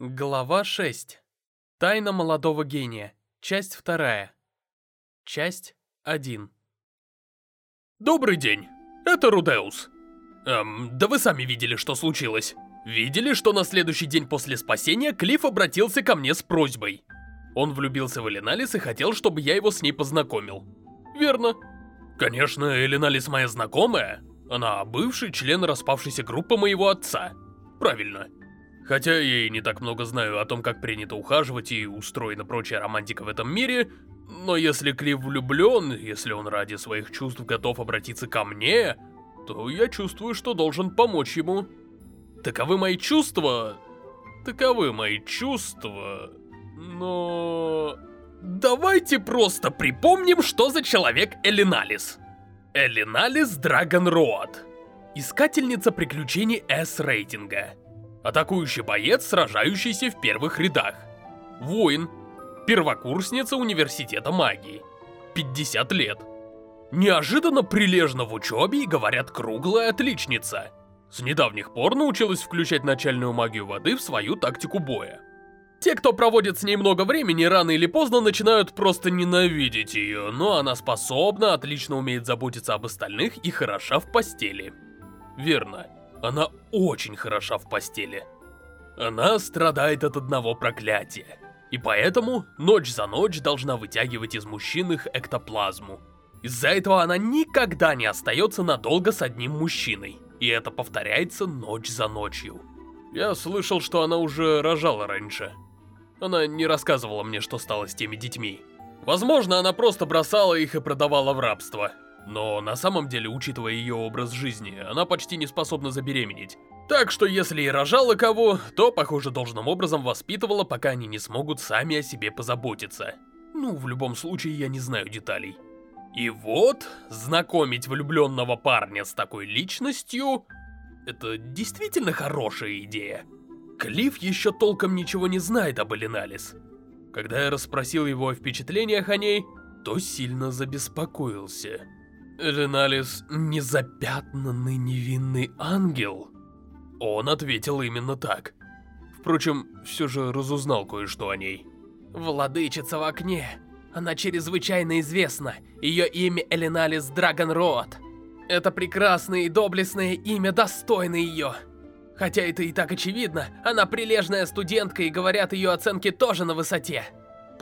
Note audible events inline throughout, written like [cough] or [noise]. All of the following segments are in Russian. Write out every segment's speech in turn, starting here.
Глава 6. Тайна молодого гения. Часть 2. Часть 1. Добрый день. Это Рудеус. Эм, да вы сами видели, что случилось. Видели, что на следующий день после спасения Клифф обратился ко мне с просьбой. Он влюбился в Элиналис и хотел, чтобы я его с ней познакомил. Верно. Конечно, Элиналис моя знакомая. Она бывший член распавшейся группы моего отца. Правильно. Хотя я и не так много знаю о том, как принято ухаживать и устроена прочая романтика в этом мире, но если Клифф влюблен, если он ради своих чувств готов обратиться ко мне, то я чувствую, что должен помочь ему. Таковы мои чувства. Таковы мои чувства. Но... Давайте просто припомним, что за человек Элиналис. Элиналис Драгонроад. Искательница приключений S-рейтинга. Атакующий боец, сражающийся в первых рядах. Воин. Первокурсница университета магии. 50 лет. Неожиданно прилежно в учебе и, говорят, круглая отличница. С недавних пор научилась включать начальную магию воды в свою тактику боя. Те, кто проводит с ней много времени, рано или поздно начинают просто ненавидеть ее, но она способна, отлично умеет заботиться об остальных и хороша в постели. Верно. Она очень хороша в постели. Она страдает от одного проклятия. И поэтому ночь за ночь должна вытягивать из мужчин их эктоплазму. Из-за этого она никогда не остается надолго с одним мужчиной. И это повторяется ночь за ночью. Я слышал, что она уже рожала раньше. Она не рассказывала мне, что стало с теми детьми. Возможно, она просто бросала их и продавала в рабство. Но на самом деле, учитывая ее образ жизни, она почти не способна забеременеть. Так что если и рожала кого, то, похоже, должным образом воспитывала, пока они не смогут сами о себе позаботиться. Ну, в любом случае, я не знаю деталей. И вот, знакомить влюбленного парня с такой личностью... Это действительно хорошая идея. Клифф еще толком ничего не знает об Элиналис. Когда я расспросил его о впечатлениях о ней, то сильно забеспокоился. Реналис незапятнанный невинный ангел? Он ответил именно так. Впрочем, все же разузнал кое-что о ней. Владычица в окне. Она чрезвычайно известна. Ее имя Элиналис Драгонроад. Это прекрасное и доблестное имя достойно ее. Хотя это и так очевидно, она прилежная студентка и говорят, ее оценки тоже на высоте.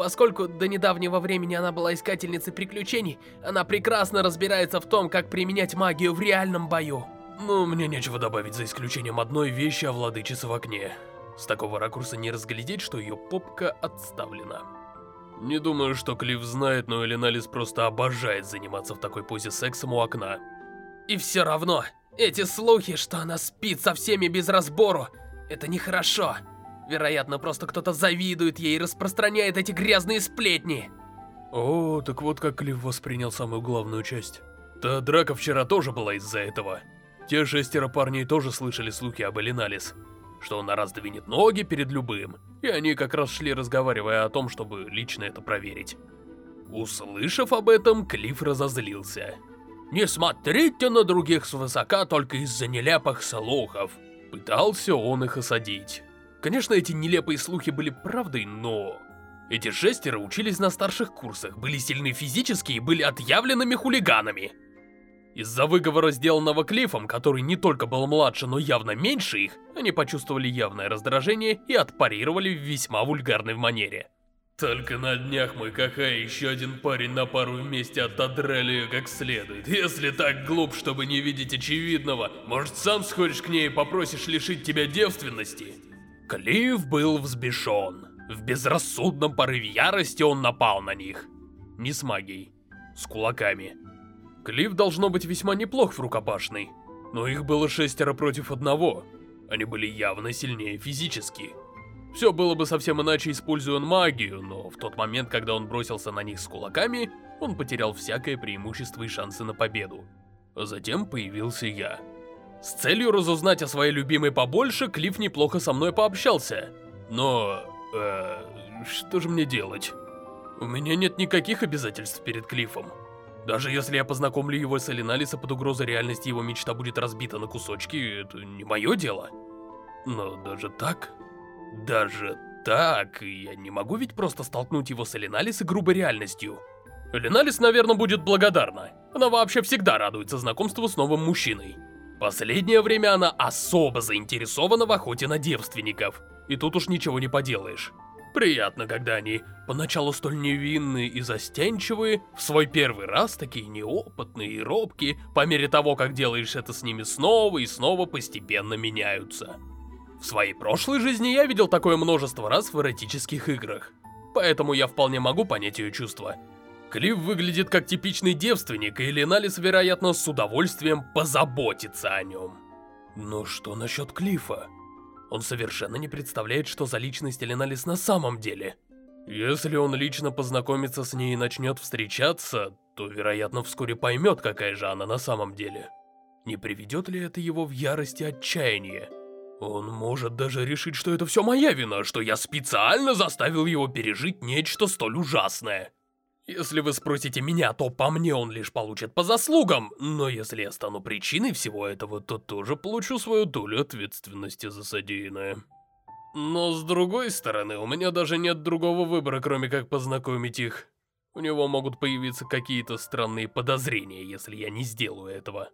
Поскольку до недавнего времени она была искательницей приключений, она прекрасно разбирается в том, как применять магию в реальном бою. Ну, мне нечего добавить за исключением одной вещи о владычице в окне. С такого ракурса не разглядеть, что ее попка отставлена. Не думаю, что Клифф знает, но Элиналис просто обожает заниматься в такой позе сексом у окна. И все равно, эти слухи, что она спит со всеми без разбору, это нехорошо. Вероятно, просто кто-то завидует ей и распространяет эти грязные сплетни. О, так вот как Клифф воспринял самую главную часть. Та драка вчера тоже была из-за этого. Те шестеро парней тоже слышали слухи об Элиналис, что она раздвинет ноги перед любым, и они как раз шли разговаривая о том, чтобы лично это проверить. Услышав об этом, Клифф разозлился. «Не смотрите на других свысока только из-за нелепых слухов!» Пытался он их осадить. Конечно, эти нелепые слухи были правдой, но... Эти шестеро учились на старших курсах, были сильны физически и были отъявленными хулиганами. Из-за выговора, сделанного Клиффом, который не только был младше, но явно меньше их, они почувствовали явное раздражение и отпарировали в весьма вульгарной манере. Только на днях Кахай и еще один парень на пару вместе отодрали ее как следует. Если так глуп, чтобы не видеть очевидного, может сам сходишь к ней и попросишь лишить тебя девственности? Клифф был взбешен. В безрассудном порыве ярости он напал на них. Не с магией, с кулаками. Клифф должно быть весьма неплох в рукопашной, но их было шестеро против одного. Они были явно сильнее физически. Все было бы совсем иначе, используя он магию, но в тот момент, когда он бросился на них с кулаками, он потерял всякое преимущество и шансы на победу. Затем появился я. С целью разузнать о своей любимой побольше, Клифф неплохо со мной пообщался. Но... Э, что же мне делать? У меня нет никаких обязательств перед Клиффом. Даже если я познакомлю его с Элиналиса под угрозой реальности его мечта будет разбита на кусочки, это не мое дело. Но даже так... Даже так, я не могу ведь просто столкнуть его с Элиналис грубой реальностью. Элиналис, наверное, будет благодарна. Она вообще всегда радуется знакомству с новым мужчиной. Последнее время она особо заинтересована в охоте на девственников. И тут уж ничего не поделаешь. Приятно, когда они поначалу столь невинные и застенчивые, в свой первый раз такие неопытные и робкие, по мере того, как делаешь это с ними снова и снова постепенно меняются. В своей прошлой жизни я видел такое множество раз в эротических играх, поэтому я вполне могу понять ее чувства. Клифф выглядит как типичный девственник, и Леналис, вероятно, с удовольствием позаботится о нем. Но что насчет Клиффа? Он совершенно не представляет, что за личность Эленалис на самом деле. Если он лично познакомится с ней и начнет встречаться, то, вероятно, вскоре поймет, какая же она на самом деле. Не приведет ли это его в ярость и отчаяние? Он может даже решить, что это все моя вина, что я специально заставил его пережить нечто столь ужасное. Если вы спросите меня, то по мне он лишь получит по заслугам, но если я стану причиной всего этого, то тоже получу свою долю ответственности за содеянное. Но с другой стороны, у меня даже нет другого выбора, кроме как познакомить их. У него могут появиться какие-то странные подозрения, если я не сделаю этого.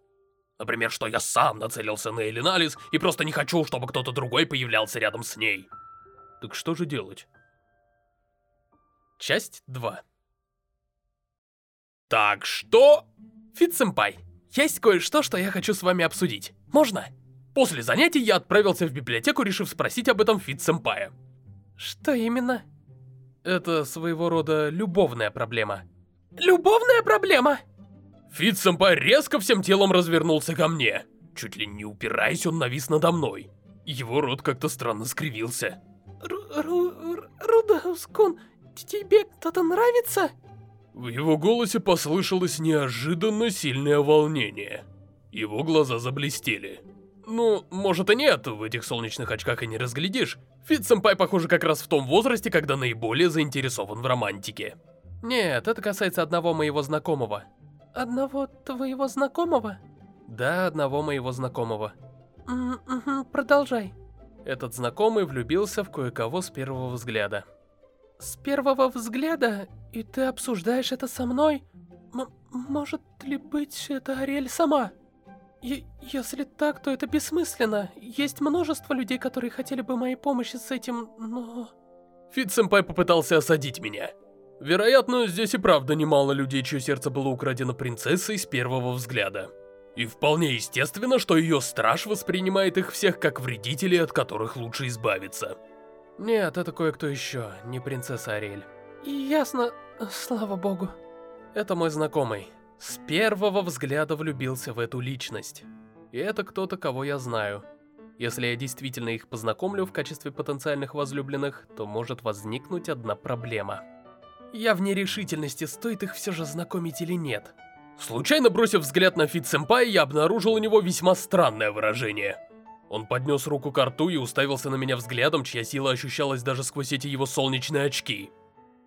Например, что я сам нацелился на Элиналис и просто не хочу, чтобы кто-то другой появлялся рядом с ней. Так что же делать? Часть 2 так что... Фит-сэмпай, есть кое-что, что я хочу с вами обсудить. Можно? После занятий я отправился в библиотеку, решив спросить об этом Фитц-сэмпая. Что именно? Это своего рода любовная проблема. Любовная проблема? Фитц-сэмпай резко всем телом развернулся ко мне. Чуть ли не упираясь, он навис надо мной. Его рот как-то странно скривился. Рудеус-кун, тебе кто-то нравится? В его голосе послышалось неожиданно сильное волнение. Его глаза заблестели. Ну, может и нет, в этих солнечных очках и не разглядишь. Фит-сэмпай, похоже, как раз в том возрасте, когда наиболее заинтересован в романтике. Нет, это касается одного моего знакомого. Одного твоего знакомого? Да, одного моего знакомого. Mm -hmm, продолжай. Этот знакомый влюбился в кое-кого с первого взгляда. С первого взгляда? И ты обсуждаешь это со мной? М может ли быть это Ариэль сама? И если так, то это бессмысленно. Есть множество людей, которые хотели бы моей помощи с этим, но... Фит-сэмпай попытался осадить меня. Вероятно, здесь и правда немало людей, чье сердце было украдено принцессой с первого взгляда. И вполне естественно, что ее страж воспринимает их всех как вредителей, от которых лучше избавиться. Нет, это кое-кто еще, не принцесса Ариэль. Ясно, слава богу. Это мой знакомый. С первого взгляда влюбился в эту личность. И это кто-то, кого я знаю. Если я действительно их познакомлю в качестве потенциальных возлюбленных, то может возникнуть одна проблема. Я в нерешительности, стоит их все же знакомить или нет. Случайно бросив взгляд на Фит-сэмпай, я обнаружил у него весьма странное выражение. Он поднес руку к рту и уставился на меня взглядом, чья сила ощущалась даже сквозь эти его солнечные очки.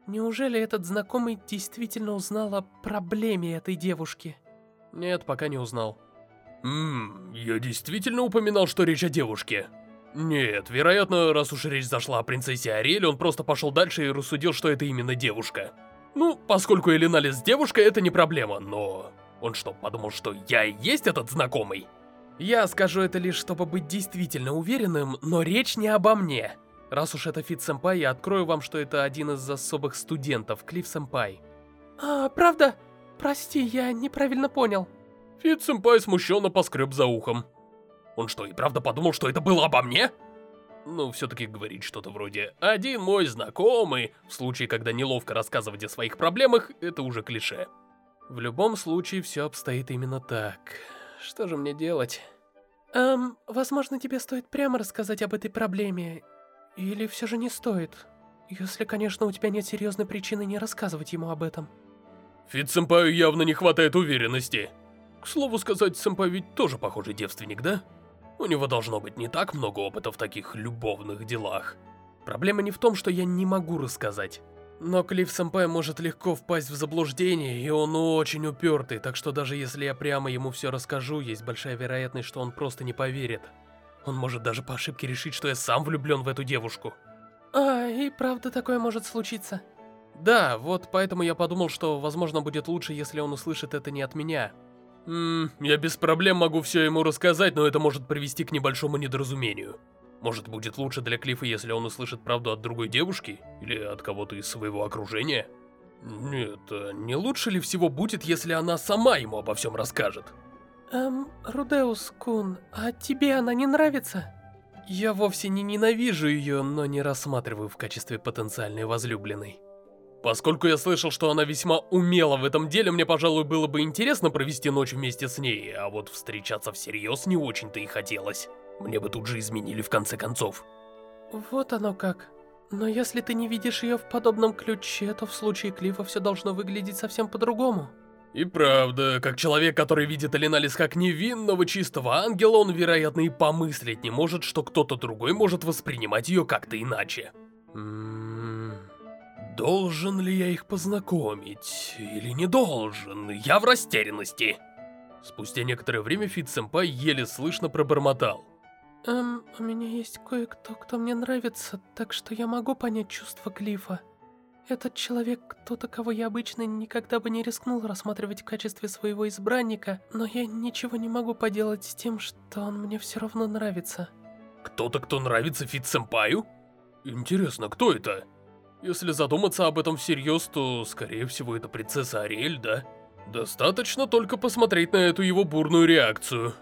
Неужели этот знакомый действительно узнал о проблеме этой девушки? Нет, пока не узнал. Ммм, я действительно упоминал, что речь о девушке. Нет, вероятно, раз уж речь зашла о принцессе Ариэль, он просто пошел дальше и рассудил, что это именно девушка. Ну, поскольку Элиналис девушка, это не проблема, но... Он что, подумал, что я и есть этот знакомый? Я скажу это лишь, чтобы быть действительно уверенным, но речь не обо мне. Раз уж это Фит-сэмпай, я открою вам, что это один из особых студентов, Клифф-сэмпай. А, правда? Прости, я неправильно понял. Фит-сэмпай смущенно поскреб за ухом. Он что, и правда подумал, что это было обо мне? Ну, все-таки говорить что-то вроде «один мой знакомый», в случае, когда неловко рассказывать о своих проблемах, это уже клише. В любом случае, все обстоит именно так. Что же мне делать? Эм, возможно, тебе стоит прямо рассказать об этой проблеме. Или все же не стоит? Если, конечно, у тебя нет серьезной причины не рассказывать ему об этом. Фит-сэмпаю явно не хватает уверенности. К слову сказать, сэмпай ведь тоже похожий девственник, да? У него должно быть не так много опыта в таких любовных делах. Проблема не в том, что я не могу рассказать. Но Клифф-сэмпай может легко впасть в заблуждение, и он очень упертый, так что даже если я прямо ему все расскажу, есть большая вероятность, что он просто не поверит. Он может даже по ошибке решить, что я сам влюблен в эту девушку. А, и правда такое может случиться. Да, вот поэтому я подумал, что, возможно, будет лучше, если он услышит это не от меня. Ммм, я без проблем могу все ему рассказать, но это может привести к небольшому недоразумению. Может, будет лучше для Клифа, если он услышит правду от другой девушки? Или от кого-то из своего окружения? Нет, а не лучше ли всего будет, если она сама ему обо всем расскажет? Эм, Рудеус-кун, а тебе она не нравится? Я вовсе не ненавижу ее, но не рассматриваю в качестве потенциальной возлюбленной. Поскольку я слышал, что она весьма умела в этом деле, мне, пожалуй, было бы интересно провести ночь вместе с ней, а вот встречаться всерьез не очень-то и хотелось. Мне бы тут же изменили в конце концов. Вот оно как. Но если ты не видишь ее в подобном ключе, то в случае Клифа все должно выглядеть совсем по-другому. И правда, как человек, который видит Алиналис как невинного чистого ангела, он, вероятно, и помыслить не может, что кто-то другой может воспринимать ее как-то иначе. М -м должен ли я их познакомить? Или не должен? Я в растерянности. Спустя некоторое время Фит-сэмпай еле слышно пробормотал. Эм, у меня есть кое-кто, кто мне нравится, так что я могу понять чувства Клифа. Этот человек кто-то, кого я обычно никогда бы не рискнул рассматривать в качестве своего избранника, но я ничего не могу поделать с тем, что он мне все равно нравится. Кто-то, кто нравится Фит-сэмпаю? Интересно, кто это? Если задуматься об этом всерьез, то, скорее всего, это принцесса Ариэль, да? Достаточно только посмотреть на эту его бурную реакцию.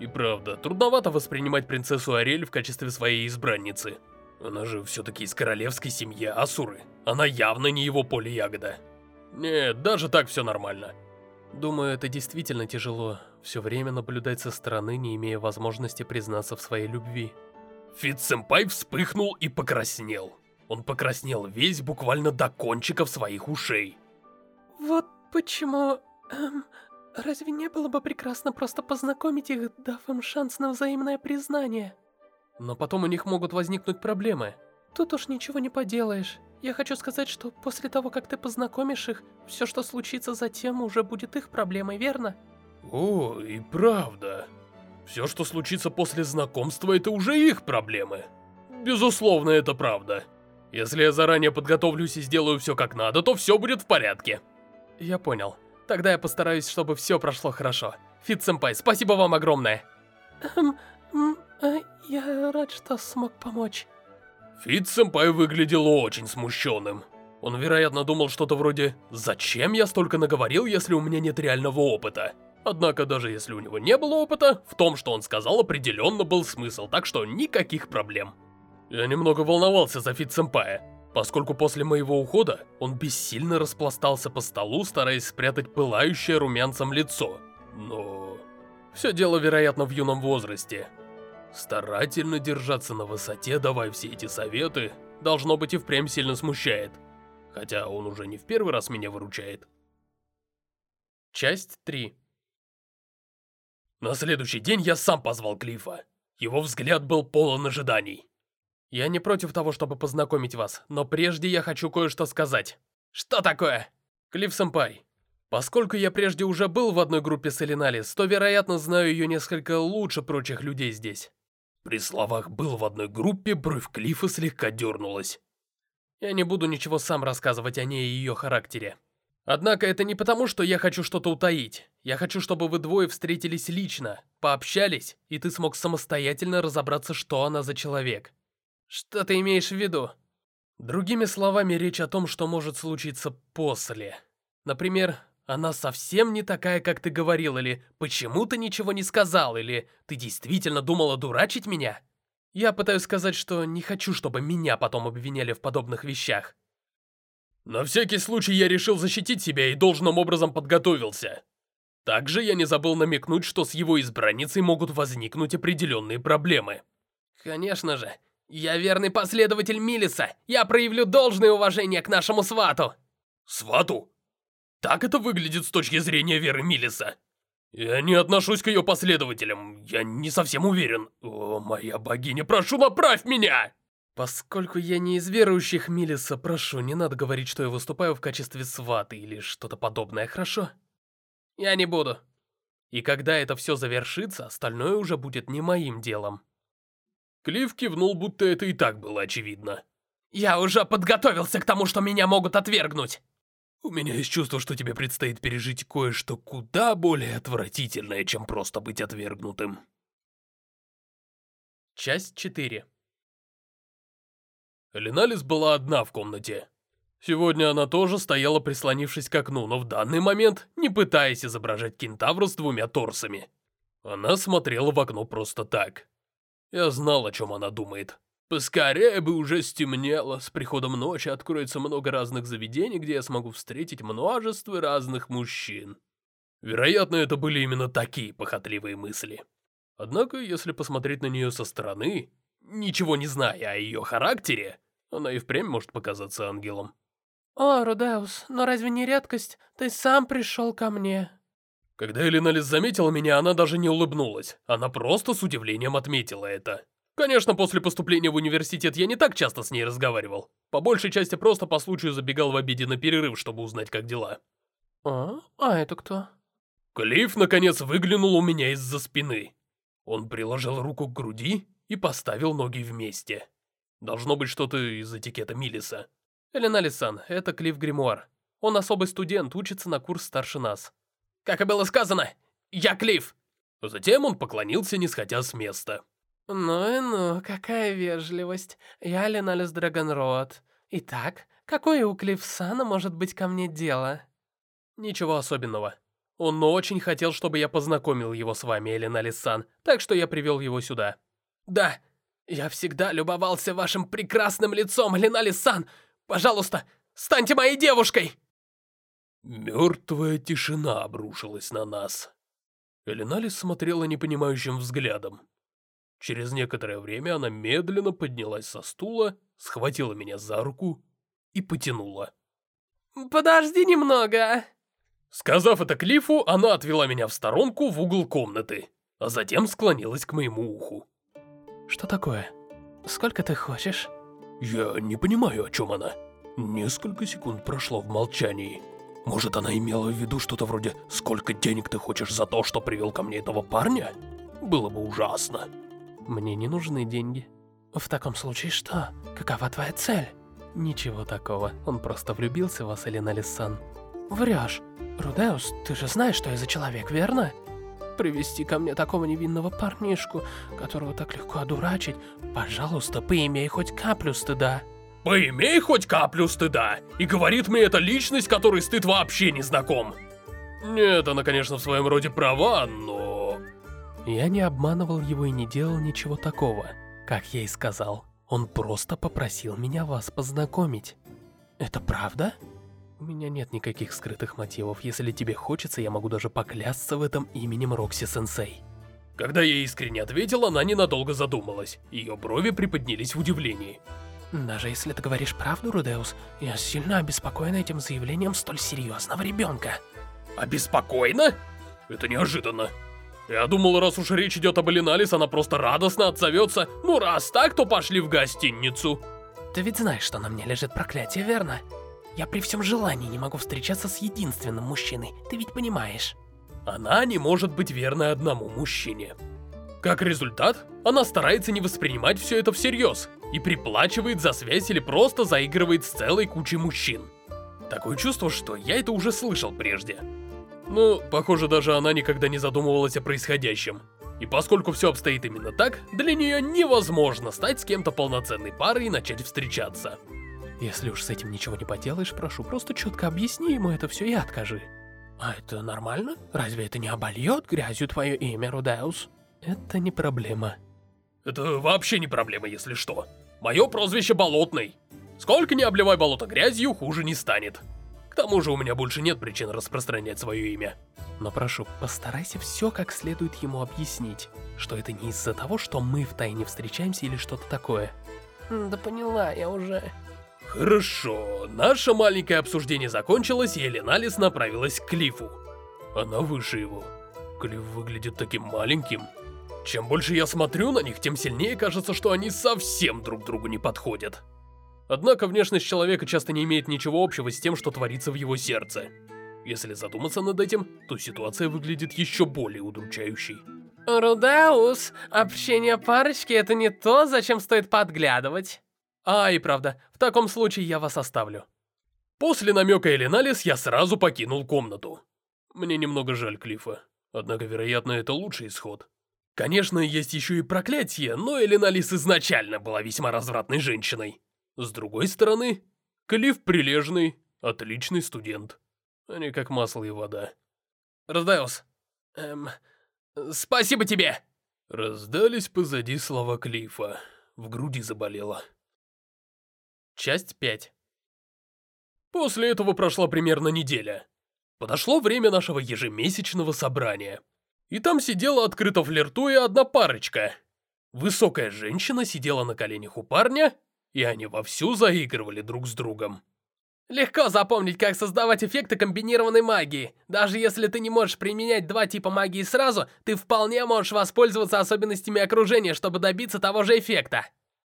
И правда, трудновато воспринимать принцессу Ариэль в качестве своей избранницы. Она же все-таки из королевской семьи Асуры. Она явно не его поле ягода. Нет, даже так все нормально. Думаю, это действительно тяжело, все время наблюдать со стороны, не имея возможности признаться в своей любви. Фит-сэмпай вспыхнул и покраснел. Он покраснел весь буквально до кончиков своих ушей. Вот почему... Эм, разве не было бы прекрасно просто познакомить их, дав им шанс на взаимное признание? Но потом у них могут возникнуть проблемы. Тут уж ничего не поделаешь. Я хочу сказать, что после того, как ты познакомишь их, все, что случится затем, уже будет их проблемой, верно? О, и правда. Все, что случится после знакомства, это уже их проблемы. Безусловно, это правда. Если я заранее подготовлюсь и сделаю все как надо, то все будет в порядке. Я понял. Тогда я постараюсь, чтобы все прошло хорошо. Фит-сэмпай, спасибо вам огромное. Эм, э, я рад, что смог помочь. Фит-сэмпай выглядел очень смущенным. Он, вероятно, думал что-то вроде «Зачем я столько наговорил, если у меня нет реального опыта?» Однако, даже если у него не было опыта, в том, что он сказал, определенно был смысл, так что никаких проблем. Я немного волновался за Фит-сэмпая, поскольку после моего ухода он бессильно распластался по столу, стараясь спрятать пылающее румянцем лицо. Но... Все дело, вероятно, в юном возрасте. Старательно держаться на высоте, давая все эти советы, должно быть и впрямь сильно смущает. Хотя он уже не в первый раз меня выручает. Часть 3 На следующий день я сам позвал Клифа. Его взгляд был полон ожиданий. Я не против того, чтобы познакомить вас, но прежде я хочу кое-что сказать. Что такое? Клифф-сэмпай. Поскольку я прежде уже был в одной группе с Элиналис, то, вероятно, знаю ее несколько лучше прочих людей здесь. При словах «был в одной группе» бровь Клиффа слегка дернулась. Я не буду ничего сам рассказывать о ней и ее характере. Однако это не потому, что я хочу что-то утаить. Я хочу, чтобы вы двое встретились лично, пообщались, и ты смог самостоятельно разобраться, что она за человек. Что ты имеешь в виду? Другими словами, речь о том, что может случиться после. Например, она совсем не такая, как ты говорил, или почему ты ничего не сказал, или ты действительно думала дурачить меня? Я пытаюсь сказать, что не хочу, чтобы меня потом обвиняли в подобных вещах. На всякий случай я решил защитить себя и должным образом подготовился. Также я не забыл намекнуть, что с его избранницей могут возникнуть определенные проблемы. Конечно же, «Я верный последователь Милиса. Я проявлю должное уважение к нашему свату». «Свату? Так это выглядит с точки зрения веры Милиса. Я не отношусь к ее последователям. Я не совсем уверен. О, моя богиня, прошу, направь меня!» Поскольку я не из верующих Милиса, прошу, не надо говорить, что я выступаю в качестве сваты или что-то подобное, хорошо? Я не буду. И когда это все завершится, остальное уже будет не моим делом. Клифф кивнул, будто это и так было очевидно. Я уже подготовился к тому, что меня могут отвергнуть. У меня есть чувство, что тебе предстоит пережить кое-что куда более отвратительное, чем просто быть отвергнутым. Часть 4 Леналис была одна в комнате. Сегодня она тоже стояла, прислонившись к окну, но в данный момент не пытаясь изображать кентавра с двумя торсами. Она смотрела в окно просто так. Я знал, о чем она думает. Поскорее бы уже стемнело, с приходом ночи откроется много разных заведений, где я смогу встретить множество разных мужчин. Вероятно, это были именно такие похотливые мысли. Однако, если посмотреть на нее со стороны, ничего не зная о ее характере, она и впрямь может показаться ангелом. «О, Рудеус, но разве не редкость? Ты сам пришел ко мне». Когда Элиналис заметила меня, она даже не улыбнулась. Она просто с удивлением отметила это. Конечно, после поступления в университет я не так часто с ней разговаривал. По большей части просто по случаю забегал в обеде на перерыв, чтобы узнать, как дела. «А? А это кто?» Клифф, наконец, выглянул у меня из-за спины. Он приложил руку к груди и поставил ноги вместе. Должно быть что-то из этикета Милиса. Элена Лисан, это Клифф Гримуар. Он особый студент, учится на курс старше нас. Как и было сказано, я Клифф. Затем он поклонился, не сходя с места. «Ну и ну, какая вежливость. Я Леналис Драгонрод. Итак, какое у Клиффсана может быть ко мне дело?» «Ничего особенного. Он очень хотел, чтобы я познакомил его с вами, Эленалис-сан, так что я привел его сюда». «Да, я всегда любовался вашим прекрасным лицом, Эленалис-сан. Пожалуйста, станьте моей девушкой!» Мертвая тишина обрушилась на нас. Эленалис смотрела непонимающим взглядом. Через некоторое время она медленно поднялась со стула, схватила меня за руку и потянула. «Подожди немного!» Сказав это Клифу, она отвела меня в сторонку в угол комнаты, а затем склонилась к моему уху. «Что такое? Сколько ты хочешь?» Я не понимаю, о чем она. Несколько секунд прошло в молчании. Может, она имела в виду что-то вроде «Сколько денег ты хочешь за то, что привел ко мне этого парня?» Было бы ужасно. Мне не нужны деньги. В таком случае что? Какова твоя цель? Ничего такого. Он просто влюбился в вас, Элена Лиссан. Врешь. Рудеус, ты же знаешь, что я за человек, верно? Привести ко мне такого невинного парнишку, которого так легко одурачить, пожалуйста, поимей хоть каплю стыда. Поимей хоть каплю стыда! И говорит мне эта личность, которой стыд вообще не знаком. Нет, она, конечно, в своем роде права, но... Я не обманывал его и не делал ничего такого. Как я и сказал, он просто попросил меня вас познакомить. Это правда? У меня нет никаких скрытых мотивов. Если тебе хочется, я могу даже поклясться в этом именем Рокси-сенсей. Когда я искренне ответил, она ненадолго задумалась. Ее брови приподнялись в удивлении. Даже если ты говоришь правду, Рудеус, я сильно обеспокоена этим заявлением столь серьезного ребенка. Обеспокоена? Это неожиданно. Я думал, раз уж речь идет об Элиналис, она просто радостно отзовется. Ну раз так, то пошли в гостиницу. Ты ведь знаешь, что на мне лежит проклятие, верно? Я при всем желании не могу встречаться с единственным мужчиной, ты ведь понимаешь. Она не может быть верной одному мужчине. Как результат, она старается не воспринимать все это всерьез и приплачивает за связь или просто заигрывает с целой кучей мужчин. Такое чувство, что я это уже слышал прежде. Ну, похоже, даже она никогда не задумывалась о происходящем. И поскольку все обстоит именно так, для нее невозможно стать с кем-то полноценной парой и начать встречаться. Если уж с этим ничего не поделаешь, прошу, просто четко объясни ему это все и откажи. А это нормально? Разве это не обольет грязью твое имя, Рудеус? Это не проблема. Это вообще не проблема, если что. Мое прозвище Болотный. Сколько не обливай болото грязью, хуже не станет. К тому же у меня больше нет причин распространять свое имя. Но прошу, постарайся все как следует ему объяснить, что это не из-за того, что мы втайне встречаемся или что-то такое. Да поняла, я уже... Хорошо, наше маленькое обсуждение закончилось, и Эленалис направилась к Клифу. Она выше его. Клифф выглядит таким маленьким. Чем больше я смотрю на них, тем сильнее кажется, что они совсем друг другу не подходят. Однако внешность человека часто не имеет ничего общего с тем, что творится в его сердце. Если задуматься над этим, то ситуация выглядит еще более удручающей. Рудеус, общение парочки это не то, зачем стоит подглядывать. А, и правда, в таком случае я вас оставлю. После намека Элиналис я сразу покинул комнату. Мне немного жаль Клифа, однако, вероятно, это лучший исход. Конечно, есть еще и проклятие, но Элиналис изначально была весьма развратной женщиной. С другой стороны, Клифф прилежный, отличный студент. Они как масло и вода. Раздеус, эм, спасибо тебе! Раздались позади слова Клифа. В груди заболело. Часть 5 После этого прошла примерно неделя. Подошло время нашего ежемесячного собрания. И там сидела открыто флиртуя одна парочка. Высокая женщина сидела на коленях у парня, и они вовсю заигрывали друг с другом. Легко запомнить, как создавать эффекты комбинированной магии. Даже если ты не можешь применять два типа магии сразу, ты вполне можешь воспользоваться особенностями окружения, чтобы добиться того же эффекта.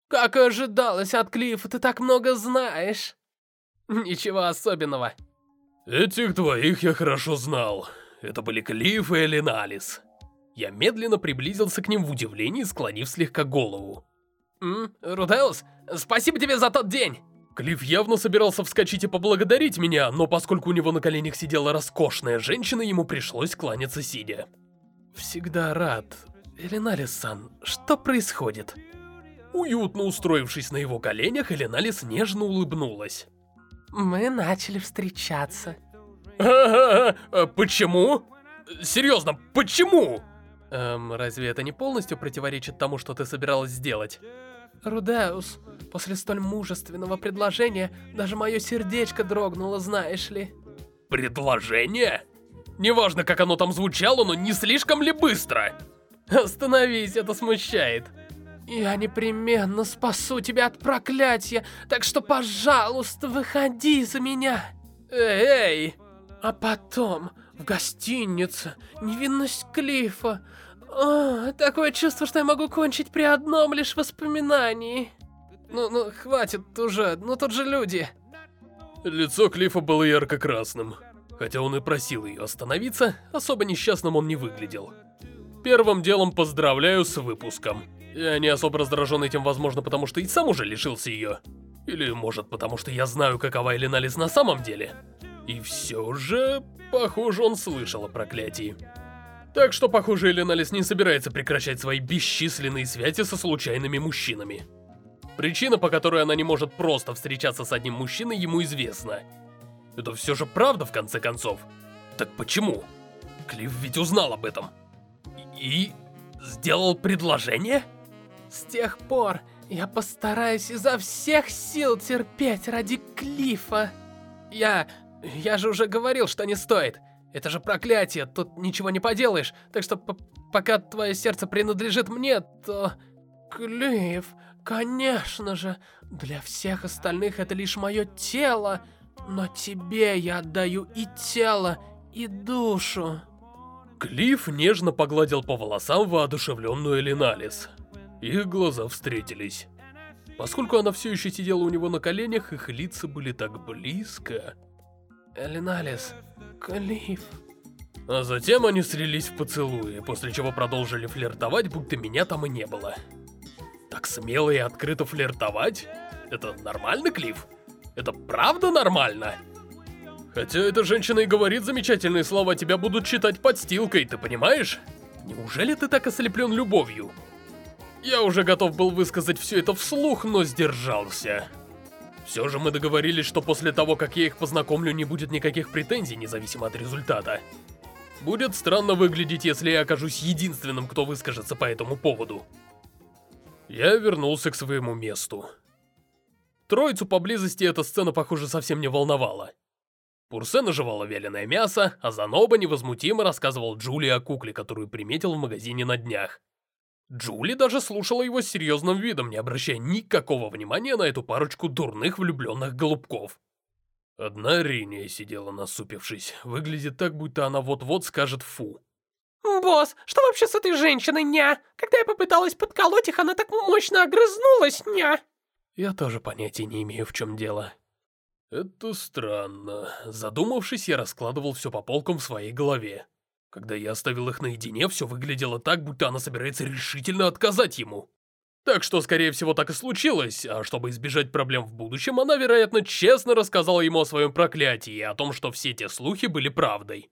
Как и ожидалось от Клиффа, ты так много знаешь. Ничего особенного. Этих двоих я хорошо знал. Это были Клифф и Элиналис. Я медленно приблизился к ним в удивлении, склонив слегка голову. М, Рудеус, спасибо тебе за тот день! Клифф явно собирался вскочить и поблагодарить меня, но поскольку у него на коленях сидела роскошная женщина, ему пришлось кланяться сидя. Всегда рад. Элиналис-сан, что происходит? Уютно устроившись на его коленях, Эленалис нежно улыбнулась. Мы начали встречаться. А, [laughs] почему? Серьезно, почему? Эм, разве это не полностью противоречит тому, что ты собиралась сделать? Рудеус, после столь мужественного предложения, даже мое сердечко дрогнуло, знаешь ли. Предложение? Неважно, как оно там звучало, но не слишком ли быстро? Остановись, это смущает. Я непременно спасу тебя от проклятия, так что, пожалуйста, выходи за меня. Эй! А потом, в гостинице, невинность Клифа. О, такое чувство, что я могу кончить при одном лишь воспоминании. Ну, ну, хватит уже, ну тут же люди. Лицо Клифа было ярко-красным. Хотя он и просил ее остановиться, особо несчастным он не выглядел. Первым делом поздравляю с выпуском. Я не особо раздражен этим, возможно, потому что и сам уже лишился ее. Или, может, потому что я знаю, какова Эленалис на самом деле. И все же, похоже, он слышал о проклятии. Так что, похоже, Эленалис не собирается прекращать свои бесчисленные связи со случайными мужчинами. Причина, по которой она не может просто встречаться с одним мужчиной, ему известна. Это все же правда, в конце концов. Так почему? Клифф ведь узнал об этом. И... сделал предложение? С тех пор я постараюсь изо всех сил терпеть ради Клифа. Я... я же уже говорил, что не стоит. Это же проклятие, тут ничего не поделаешь. Так что пока твое сердце принадлежит мне, то... Клифф, конечно же, для всех остальных это лишь мое тело. Но тебе я отдаю и тело, и душу. Клифф нежно погладил по волосам воодушевленную Элиналис. Их глаза встретились. Поскольку она все еще сидела у него на коленях, их лица были так близко. Элиналис, Клифф... А затем они слились в поцелуи, после чего продолжили флиртовать, будто меня там и не было. Так смело и открыто флиртовать? Это нормально, Клифф? Это правда нормально? Хотя эта женщина и говорит замечательные слова, тебя будут читать подстилкой, ты понимаешь? Неужели ты так ослеплен любовью? Я уже готов был высказать все это вслух, но сдержался. Все же мы договорились, что после того, как я их познакомлю, не будет никаких претензий, независимо от результата. Будет странно выглядеть, если я окажусь единственным, кто выскажется по этому поводу. Я вернулся к своему месту. Троицу поблизости эта сцена, похоже, совсем не волновала. Пурсе наживала вяленое мясо, а Заноба невозмутимо рассказывал Джули о кукле, которую приметил в магазине на днях. Джули даже слушала его с серьезным видом, не обращая никакого внимания на эту парочку дурных влюбленных голубков. Одна Риния сидела насупившись. Выглядит так, будто она вот-вот скажет «фу». «Босс, что вообще с этой женщиной, ня? Когда я попыталась подколоть их, она так мощно огрызнулась, ня!» Я тоже понятия не имею, в чем дело. Это странно. Задумавшись, я раскладывал все по полкам в своей голове. Когда я оставил их наедине, все выглядело так, будто она собирается решительно отказать ему. Так что, скорее всего, так и случилось, а чтобы избежать проблем в будущем, она, вероятно, честно рассказала ему о своем проклятии и о том, что все те слухи были правдой.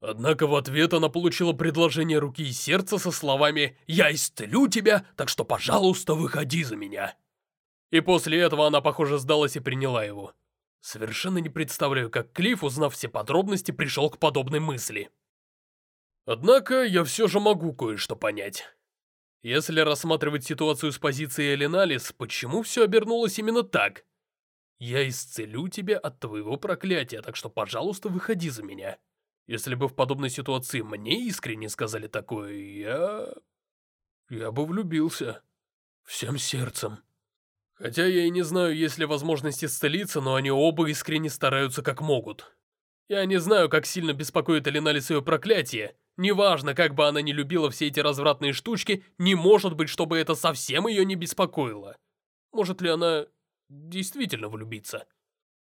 Однако в ответ она получила предложение руки и сердца со словами «Я исцелю тебя, так что, пожалуйста, выходи за меня». И после этого она, похоже, сдалась и приняла его. Совершенно не представляю, как Клифф, узнав все подробности, пришел к подобной мысли. Однако, я все же могу кое-что понять. Если рассматривать ситуацию с позиции Элиналис, почему все обернулось именно так? Я исцелю тебя от твоего проклятия, так что, пожалуйста, выходи за меня. Если бы в подобной ситуации мне искренне сказали такое, я... Я бы влюбился. Всем сердцем. Хотя я и не знаю, есть ли возможность исцелиться, но они оба искренне стараются как могут. Я не знаю, как сильно беспокоит Элиналис ее проклятие. Неважно, как бы она не любила все эти развратные штучки, не может быть, чтобы это совсем ее не беспокоило. Может ли она действительно влюбиться?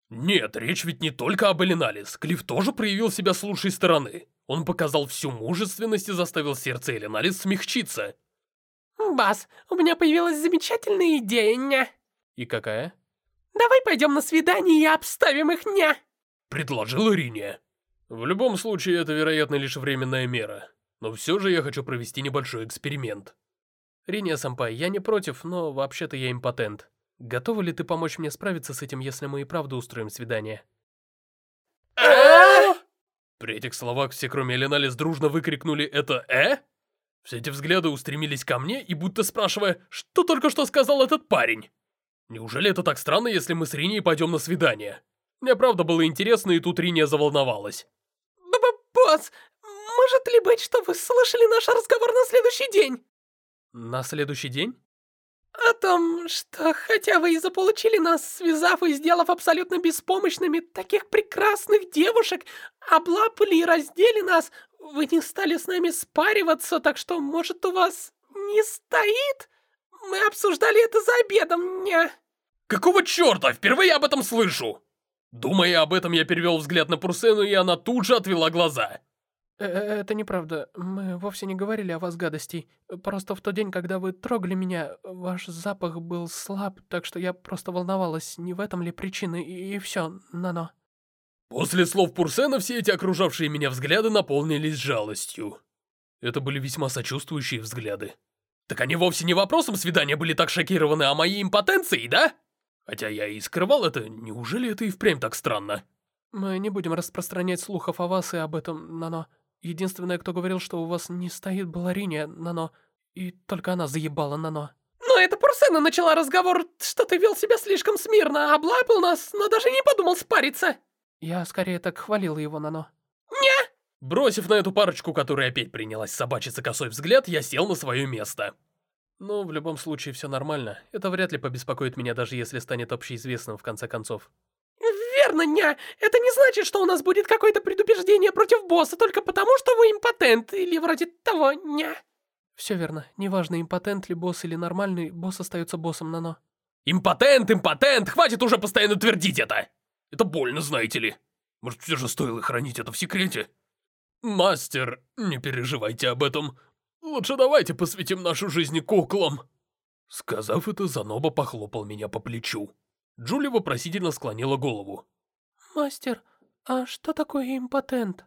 Нет, речь ведь не только об Элиналис. Клифф тоже проявил себя с лучшей стороны. Он показал всю мужественность и заставил сердце Элиналис смягчиться. Бас, у меня появилась замечательная идея, ня. И какая? Давай пойдем на свидание и обставим их, ня. Предложила Риния. В любом случае, это, вероятно, лишь временная мера. Но все же я хочу провести небольшой эксперимент. Риния-сампай, я не против, но вообще-то я импотент. Готова ли ты помочь мне справиться с этим, если мы и правда устроим свидание? «Э?» При этих словах все, кроме Эленалис, дружно выкрикнули «Это э?». Все эти взгляды устремились ко мне и будто спрашивая, что только что сказал этот парень. Неужели это так странно, если мы с Риней пойдем на свидание? Мне правда было интересно, и тут Риния заволновалась. Босс, может ли быть, что вы слышали наш разговор на следующий день? На следующий день? О том, что хотя вы и заполучили нас, связав и сделав абсолютно беспомощными таких прекрасных девушек, облапали и раздели нас, вы не стали с нами спариваться, так что, может, у вас не стоит? Мы обсуждали это за обедом, не? Какого черта? Впервые об этом слышу! Думая об этом, я перевел взгляд на Пурсену, и она тут же отвела глаза. Э, э, это неправда. Мы вовсе не говорили о вас гадостей. Просто в тот день, когда вы трогали меня, ваш запах был слаб, так что я просто волновалась, не в этом ли причина, и, и все, Нано. После слов Пурсена все эти окружавшие меня взгляды наполнились жалостью. Это были весьма сочувствующие взгляды. Так они вовсе не вопросом свидания были так шокированы, а моей импотенцией, да? Хотя я и скрывал это, неужели это и впрямь так странно? Мы не будем распространять слухов о вас и об этом, Нано. Единственное, кто говорил, что у вас не стоит балариня, Нано. И только она заебала Нано. Но это Пурсена начала разговор, что ты вел себя слишком смирно, облапал нас, но даже не подумал спариться. Я скорее так хвалил его, Нано. Не! Бросив на эту парочку, которая опять принялась собачиться косой взгляд, я сел на свое место. Ну, в любом случае, все нормально. Это вряд ли побеспокоит меня, даже если станет общеизвестным в конце концов. Верно, ня. Это не значит, что у нас будет какое-то предубеждение против босса только потому, что вы импотент, или вроде того, ня. Все верно. Неважно, импотент ли босс или нормальный, босс остается боссом, Нано. Импотент, импотент! Хватит уже постоянно твердить это! Это больно, знаете ли. Может, все же стоило хранить это в секрете? Мастер, не переживайте об этом. Лучше давайте посвятим нашу жизнь куклам. Сказав это, Заноба похлопал меня по плечу. Джули вопросительно склонила голову. Мастер, а что такое импотент?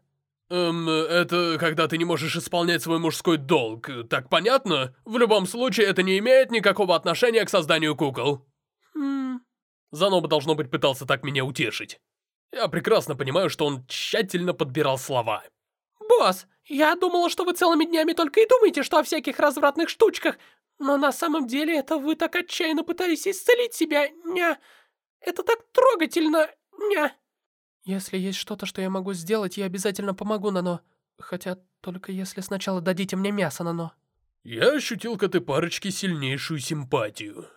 Эм, это когда ты не можешь исполнять свой мужской долг, так понятно? В любом случае, это не имеет никакого отношения к созданию кукол. Хм... Заноба, должно быть, пытался так меня утешить. Я прекрасно понимаю, что он тщательно подбирал слова. «Босс, я думала, что вы целыми днями только и думаете, что о всяких развратных штучках, но на самом деле это вы так отчаянно пытаетесь исцелить себя, ня. Это так трогательно, ня». «Если есть что-то, что я могу сделать, я обязательно помогу, Нано. Хотя только если сначала дадите мне мясо, Нано». Я ощутил к этой парочке сильнейшую симпатию.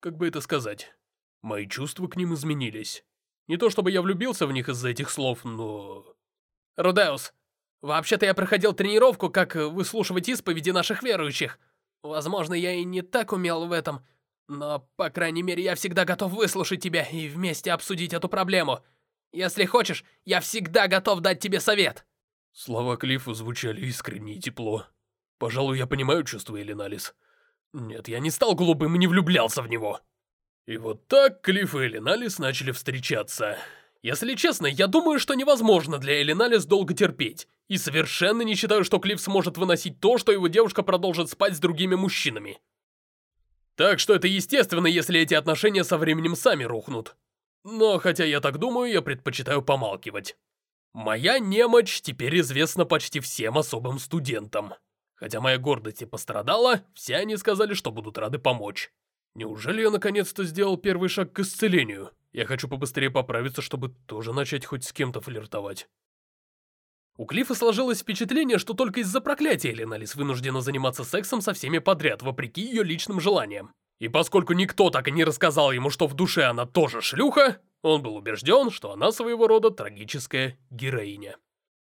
Как бы это сказать? Мои чувства к ним изменились. Не то чтобы я влюбился в них из-за этих слов, но... Рудеус, вообще-то я проходил тренировку, как выслушивать исповеди наших верующих. Возможно, я и не так умел в этом, но, по крайней мере, я всегда готов выслушать тебя и вместе обсудить эту проблему. Если хочешь, я всегда готов дать тебе совет. Слова Клиффа звучали искренне и тепло. Пожалуй, я понимаю чувства Элиналис. Нет, я не стал глупым и не влюблялся в него. И вот так Клифф и Элиналис начали встречаться. Если честно, я думаю, что невозможно для Элиналис долго терпеть. И совершенно не считаю, что Клифф сможет выносить то, что его девушка продолжит спать с другими мужчинами. Так что это естественно, если эти отношения со временем сами рухнут. Но хотя я так думаю, я предпочитаю помалкивать. Моя немочь теперь известна почти всем особым студентам. Хотя моя гордость и пострадала, все они сказали, что будут рады помочь. Неужели я наконец-то сделал первый шаг к исцелению? Я хочу побыстрее поправиться, чтобы тоже начать хоть с кем-то флиртовать. У Клиффа сложилось впечатление, что только из-за проклятия Леналис вынуждена заниматься сексом со всеми подряд, вопреки ее личным желаниям. И поскольку никто так и не рассказал ему, что в душе она тоже шлюха, он был убежден, что она своего рода трагическая героиня.